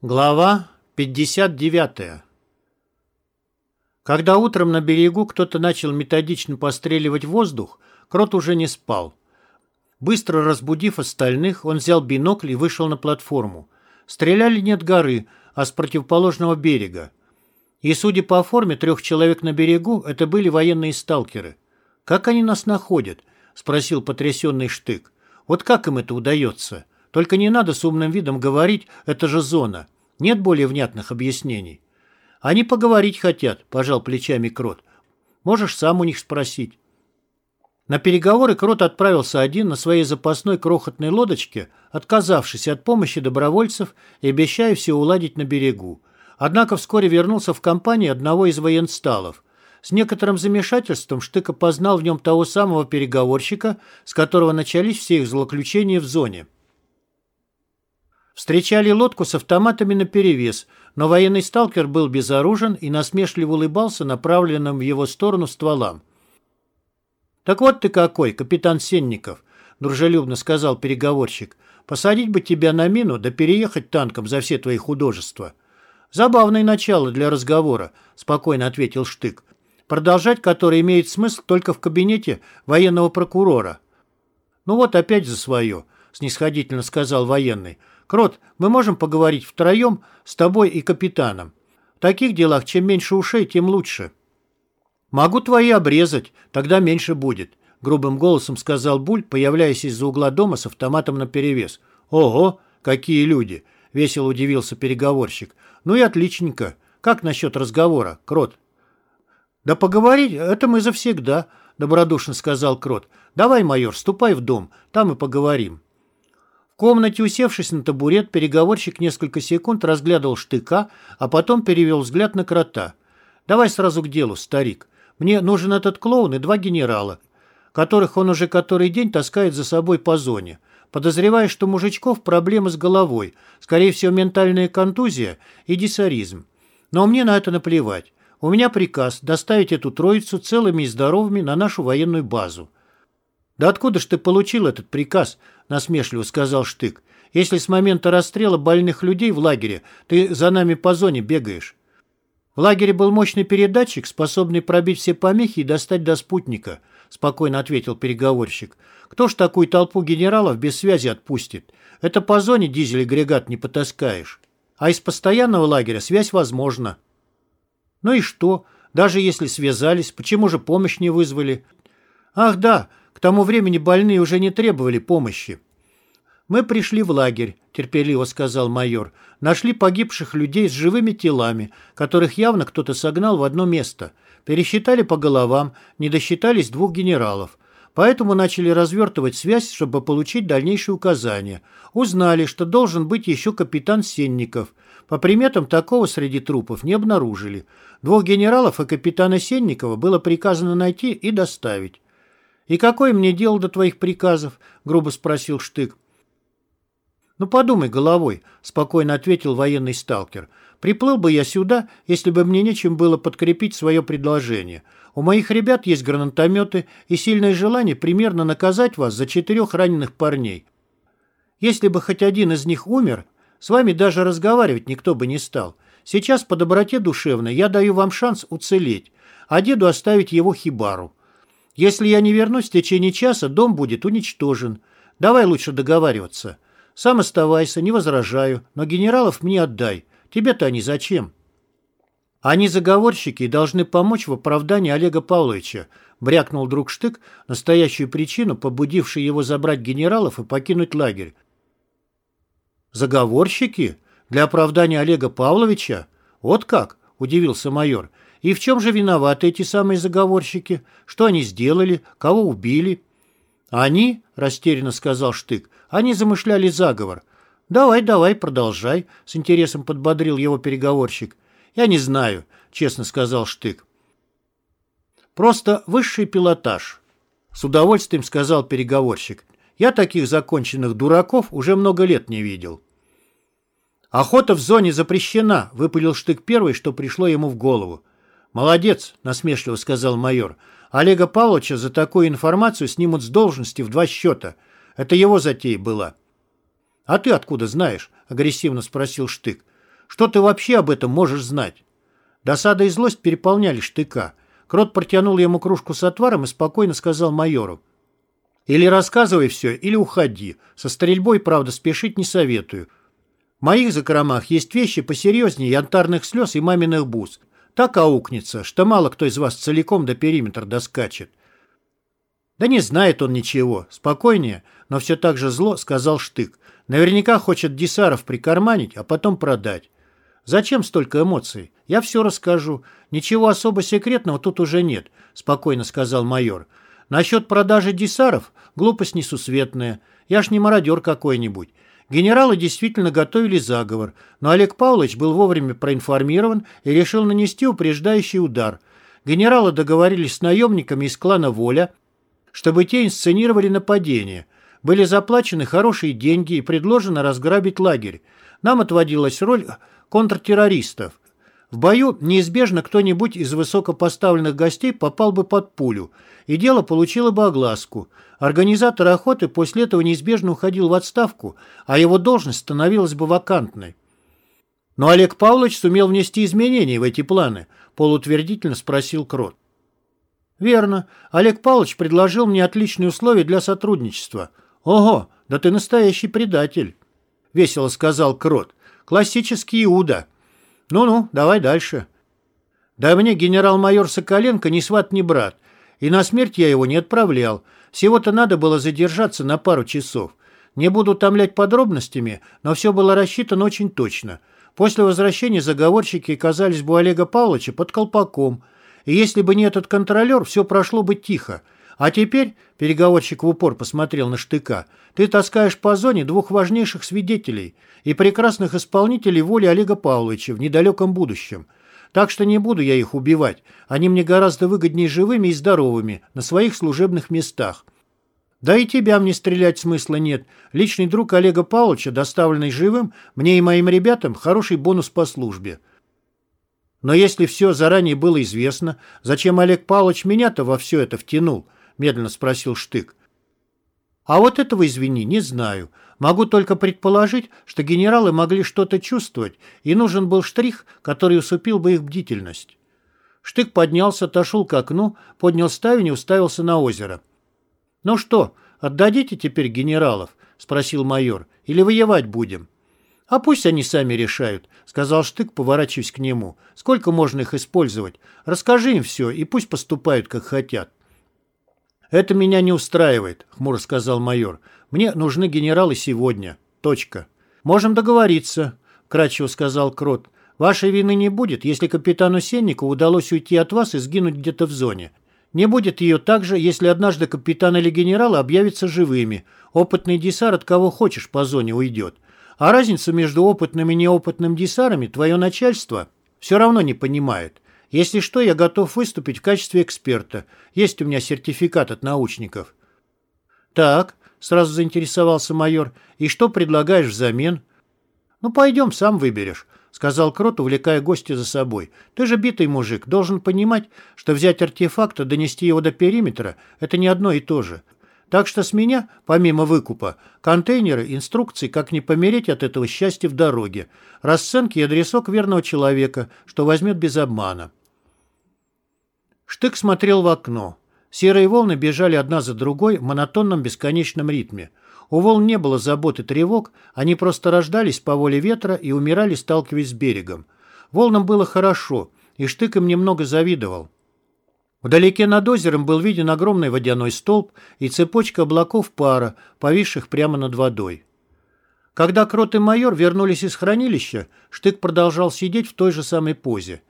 Глава 59 Когда утром на берегу кто-то начал методично постреливать воздух, Крот уже не спал. Быстро разбудив остальных, он взял бинокль и вышел на платформу. Стреляли не от горы, а с противоположного берега. И, судя по форме трех человек на берегу, это были военные сталкеры. «Как они нас находят?» – спросил потрясенный Штык. «Вот как им это удается?» Только не надо с умным видом говорить, это же зона. Нет более внятных объяснений. Они поговорить хотят, пожал плечами Крот. Можешь сам у них спросить. На переговоры Крот отправился один на своей запасной крохотной лодочке, отказавшись от помощи добровольцев и обещая все уладить на берегу. Однако вскоре вернулся в компании одного из военсталов. С некоторым замешательством Штык опознал в нем того самого переговорщика, с которого начались все их злоключения в зоне. Встречали лодку с автоматами наперевес, но военный сталкер был безоружен и насмешливо улыбался направленным в его сторону стволам. «Так вот ты какой, капитан Сенников», — дружелюбно сказал переговорщик. «Посадить бы тебя на мину, да переехать танком за все твои художества». «Забавное начало для разговора», — спокойно ответил Штык. «Продолжать который имеет смысл только в кабинете военного прокурора». «Ну вот опять за свое», — снисходительно сказал военный. Крот, мы можем поговорить втроем с тобой и капитаном. В таких делах чем меньше ушей, тем лучше. Могу твои обрезать, тогда меньше будет, грубым голосом сказал Буль, появляясь из-за угла дома с автоматом наперевес. Ого, какие люди! Весело удивился переговорщик. Ну и отличненько. Как насчет разговора, Крот? Да поговорить, это мы завсегда, добродушно сказал Крот. Давай, майор, ступай в дом, там и поговорим комнате, усевшись на табурет, переговорщик несколько секунд разглядывал штыка, а потом перевел взгляд на крота. «Давай сразу к делу, старик. Мне нужен этот клоун и два генерала, которых он уже который день таскает за собой по зоне. Подозреваю, что мужичков проблемы с головой, скорее всего, ментальная контузия и дисаризм. Но мне на это наплевать. У меня приказ доставить эту троицу целыми и здоровыми на нашу военную базу. «Да откуда ж ты получил этот приказ?» – насмешливо сказал Штык. «Если с момента расстрела больных людей в лагере ты за нами по зоне бегаешь». В лагере был мощный передатчик, способный пробить все помехи и достать до спутника, спокойно ответил переговорщик. Кто ж такую толпу генералов без связи отпустит? Это по зоне дизель-агрегат не потаскаешь. А из постоянного лагеря связь возможна. Ну и что? Даже если связались, почему же помощь не вызвали? Ах да, к тому времени больные уже не требовали помощи. «Мы пришли в лагерь», — терпеливо сказал майор. «Нашли погибших людей с живыми телами, которых явно кто-то согнал в одно место. Пересчитали по головам, не досчитались двух генералов. Поэтому начали развертывать связь, чтобы получить дальнейшие указания. Узнали, что должен быть еще капитан Сенников. По приметам такого среди трупов не обнаружили. Двух генералов и капитана Сенникова было приказано найти и доставить. «И какое мне дело до твоих приказов?» — грубо спросил Штык. «Ну подумай головой», — спокойно ответил военный сталкер. «Приплыл бы я сюда, если бы мне нечем было подкрепить свое предложение. У моих ребят есть гранатометы и сильное желание примерно наказать вас за четырех раненых парней. Если бы хоть один из них умер, с вами даже разговаривать никто бы не стал. Сейчас по доброте душевной я даю вам шанс уцелеть, а деду оставить его хибару. Если я не вернусь в течение часа, дом будет уничтожен. Давай лучше договариваться. Сам оставайся, не возражаю, но генералов мне отдай. Тебе-то они зачем? Они заговорщики и должны помочь в оправдании Олега Павловича, брякнул друг Штык, настоящую причину, побудившую его забрать генералов и покинуть лагерь. Заговорщики? Для оправдания Олега Павловича? Вот как? Удивился майор. И в чем же виноваты эти самые заговорщики? Что они сделали? Кого убили? Они, растерянно сказал Штык, они замышляли заговор. Давай, давай, продолжай, с интересом подбодрил его переговорщик. Я не знаю, честно сказал Штык. Просто высший пилотаж. С удовольствием сказал переговорщик. Я таких законченных дураков уже много лет не видел. «Охота в зоне запрещена», — выпалил Штык первый, что пришло ему в голову. «Молодец», — насмешливо сказал майор. «Олега Павловича за такую информацию снимут с должности в два счета. Это его затея была». «А ты откуда знаешь?» — агрессивно спросил Штык. Что ты вообще об этом можешь знать?» Досада и злость переполняли штыка. Крот протянул ему кружку с отваром и спокойно сказал майору. «Или рассказывай все, или уходи. Со стрельбой, правда, спешить не советую. В моих закромах есть вещи посерьезнее янтарных слез и маминых бус. Так аукнется, что мало кто из вас целиком до периметра доскачет. Да не знает он ничего. Спокойнее, но все так же зло, сказал Штык. Наверняка хочет десаров прикарманить, а потом продать. Зачем столько эмоций? Я все расскажу. Ничего особо секретного тут уже нет, спокойно сказал майор. Насчет продажи десаров глупость несусветная. Я ж не мародер какой-нибудь. Генералы действительно готовили заговор, но Олег Павлович был вовремя проинформирован и решил нанести упреждающий удар. Генералы договорились с наемниками из клана «Воля», чтобы те инсценировали нападение. Были заплачены хорошие деньги и предложено разграбить лагерь. Нам отводилась роль контртеррористов. В бою неизбежно кто-нибудь из высокопоставленных гостей попал бы под пулю, и дело получило бы огласку. Организатор охоты после этого неизбежно уходил в отставку, а его должность становилась бы вакантной. Но Олег Павлович сумел внести изменения в эти планы, полутвердительно спросил Крот. Верно. Олег Павлович предложил мне отличные условия для сотрудничества. Ого, да ты настоящий предатель, весело сказал Крот. Классический Иуда. Ну-ну, давай дальше. Да мне генерал-майор Соколенко ни сват, ни брат. И на смерть я его не отправлял. Всего-то надо было задержаться на пару часов. Не буду утомлять подробностями, но все было рассчитано очень точно. После возвращения заговорщики оказались бы у Олега Павловича под колпаком. И если бы не этот контролер, все прошло бы тихо. А теперь, переговорщик в упор посмотрел на штыка, ты таскаешь по зоне двух важнейших свидетелей и прекрасных исполнителей воли Олега Павловича в недалеком будущем. Так что не буду я их убивать. Они мне гораздо выгоднее живыми и здоровыми на своих служебных местах. Да и тебя мне стрелять смысла нет. Личный друг Олега Павловича, доставленный живым, мне и моим ребятам хороший бонус по службе. Но если все заранее было известно, зачем Олег Павлович меня-то во все это втянул? Медленно спросил Штык. А вот этого, извини, не знаю. Могу только предположить, что генералы могли что-то чувствовать, и нужен был штрих, который усупил бы их бдительность. Штык поднялся, отошел к окну, поднял ставень и уставился на озеро. «Ну что, отдадите теперь генералов?» — спросил майор. «Или воевать будем?» «А пусть они сами решают», — сказал Штык, поворачиваясь к нему. «Сколько можно их использовать? Расскажи им все, и пусть поступают, как хотят». «Это меня не устраивает», — хмуро сказал майор. «Мне нужны генералы сегодня. Точка». «Можем договориться», — кратчево сказал Крот. «Вашей вины не будет, если капитану Сенникову удалось уйти от вас и сгинуть где-то в зоне. Не будет ее также, если однажды капитан или генерал объявятся живыми. Опытный десар от кого хочешь по зоне уйдет. А разницу между опытным и неопытным десарами твое начальство все равно не понимает. Если что, я готов выступить в качестве эксперта. Есть у меня сертификат от научников». «Так», — сразу заинтересовался майор, — «и что предлагаешь взамен?» «Ну, пойдем, сам выберешь», — сказал Крот, увлекая гостя за собой. «Ты же битый мужик, должен понимать, что взять артефакт и донести его до периметра — это не одно и то же. Так что с меня, помимо выкупа, контейнеры, инструкции, как не помереть от этого счастья в дороге, расценки и адресок верного человека, что возьмет без обмана». Штык смотрел в окно. Серые волны бежали одна за другой в монотонном бесконечном ритме. У волн не было забот и тревог, они просто рождались по воле ветра и умирали, сталкиваясь с берегом. Волнам было хорошо, и Штык им немного завидовал. Вдалеке над озером был виден огромный водяной столб и цепочка облаков пара, повисших прямо над водой. Когда Крот и майор вернулись из хранилища, Штык продолжал сидеть в той же самой позе.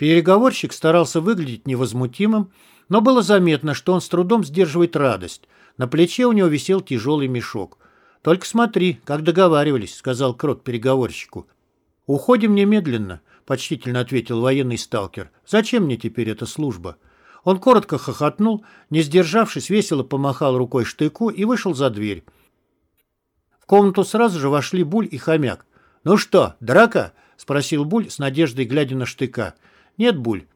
Переговорщик старался выглядеть невозмутимым, но было заметно, что он с трудом сдерживает радость. На плече у него висел тяжелый мешок. «Только смотри, как договаривались», — сказал Крот переговорщику. «Уходим немедленно», — почтительно ответил военный сталкер. «Зачем мне теперь эта служба?» Он коротко хохотнул, не сдержавшись, весело помахал рукой штыку и вышел за дверь. В комнату сразу же вошли Буль и Хомяк. «Ну что, драка?» — спросил Буль с надеждой, глядя на штыка. «Нет, Буль,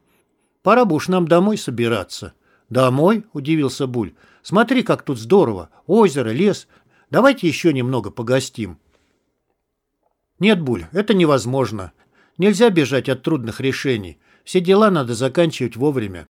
пора бы уж нам домой собираться». «Домой?» – удивился Буль. «Смотри, как тут здорово. Озеро, лес. Давайте еще немного погостим». «Нет, Буль, это невозможно. Нельзя бежать от трудных решений. Все дела надо заканчивать вовремя.